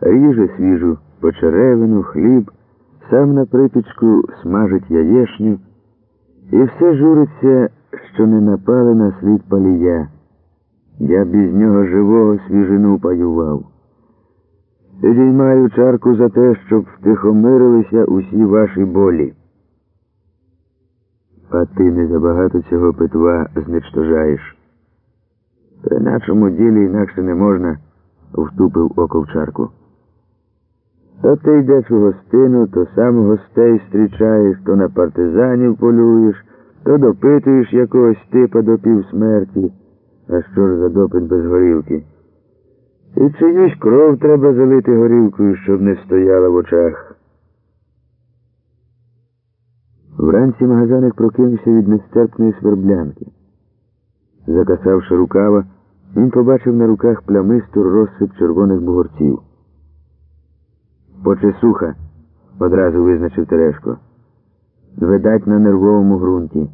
ріже свіжу почеревину, хліб, сам на припічку смажить яєшню, і все журиться, що не напали на слід палія. Я б із нього живого свіжину паював. Підіймаю чарку за те, щоб втихомирилися усі ваші болі. А ти не забагато цього питва зничтожаєш. При нашому ділі інакше не можна, втупив око в чарку. То ти йдеш у гостину, то сам гостей зустрічаєш, то на партизанів полюєш, то допитуєш якогось типа до півсмерті. А що ж за допит без горілки? І чиюсь кров треба залити горілкою, щоб не стояла в очах. Вранці магазаник прокинувся від нестерпної сверблянки. Закасавши рукава, він побачив на руках плямисту розсип червоних бугорців. Почесуха, одразу визначив Терешко. Видать на нервовому ґрунті.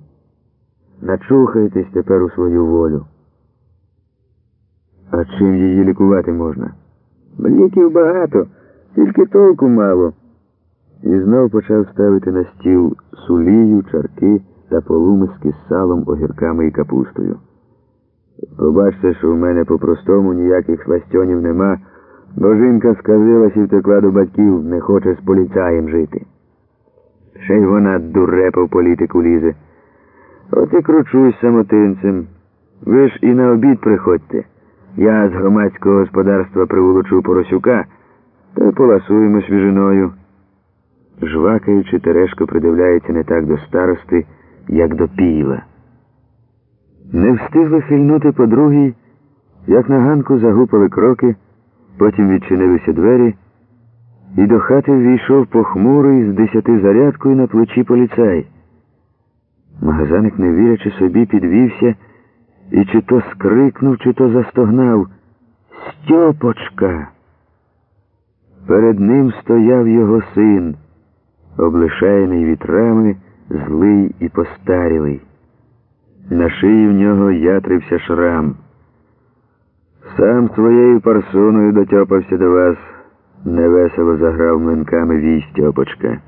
Начухайтесь тепер у свою волю. А чим її лікувати можна? Ліків багато, тільки толку мало. І знов почав ставити на стіл сулію, чарки та полумиски з салом, огірками і капустою. Побачте, що в мене по-простому ніяких сластьонів нема, бо жінка сказилась і втекла до батьків, не хоче з поліцаєм жити. Ще й вона дурепа в політику лізе. От і кручусь самотинцем. Ви ж і на обід приходьте. Я з громадського господарства приволочу Поросюка, та й поласуємо свіжиною. Жвакаючи, Терешко придивляється не так до старости, як до піла. Не встигли хильнути по другій, як на ганку загупали кроки, потім відчинилися двері, і до хати ввійшов похмурий з десяти зарядкою на плечі поліцай. Магазаник, не вірячи собі, підвівся і чи то скрикнув, чи то застогнав Стьопочка. Перед ним стояв його син, облишаєний вітрами, злий і постарілий. На шиї в нього ятрився шрам. Сам своєю парсоною дотьопався до вас, невесело заграв млинками вій Стьопочка.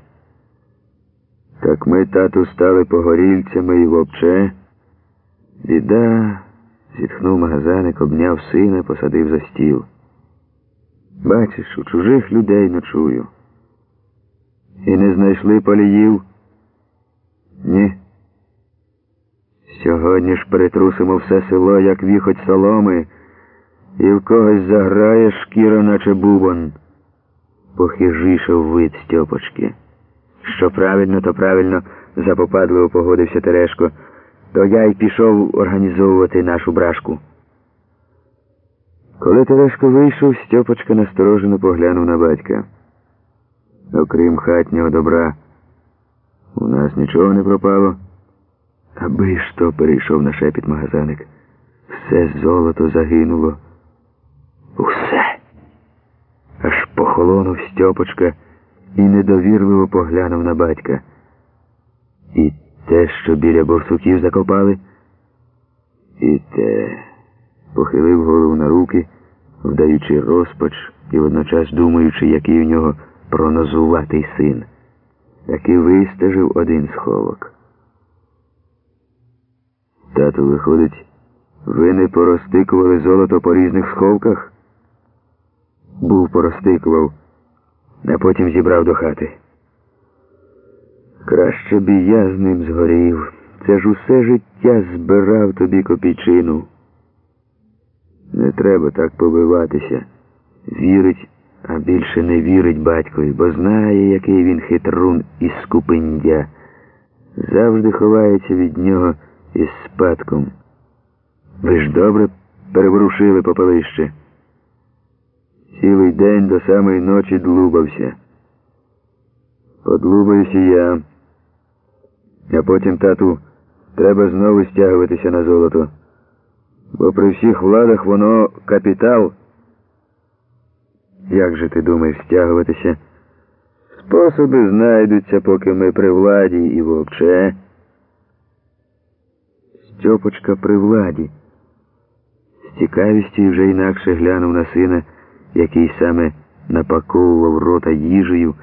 Так ми, тату, стали погорільцями і вовче. Біда, зітхнув магазаник, обняв сина, посадив за стіл. Бачиш, у чужих людей ночую. І не знайшли поліїв? Ні. Сьогодні ж перетрусимо все село, як віхоть соломи, і в когось заграє шкіра, наче бубон. Похижішав вид Стьопочки. Що правильно, то правильно, запопадливо погодився Терешко, то я й пішов організовувати нашу брашку. Коли Терешко вийшов, Стьопочка насторожено поглянув на батька. Окрім хатнього добра, у нас нічого не пропало. Аби ж то перейшов на шепіт магазаник. Все золото загинуло. Усе. Аж Стьопочка і недовірливо поглянув на батька. І те, що біля борсуків закопали, і те, похилив голову на руки, вдаючи розпач і водночас думаючи, який у нього пронозуватий син. Таки вистежив один сховок. Тату, виходить, ви не поростикували золото по різних сховках? Був поростикував, а потім зібрав до хати. Краще б я з ним згорів. Це ж усе життя збирав тобі копійчину. Не треба так побиватися. Вірить, а більше не вірить батькові, бо знає, який він хитрун і скупиндя. Завжди ховається від нього із спадком. Ви ж добре переворушили попелище. Цілий день до самої ночі длубався. Подлубаюся я. А потім, тату, треба знову стягуватися на золото. Бо при всіх владах воно капітал. Як же ти думаєш стягуватися? Способи знайдуться, поки ми при владі і вовче. Стьопочка при владі. З цікавістю вже інакше глянув на сина, який саме напаковував рота їжею.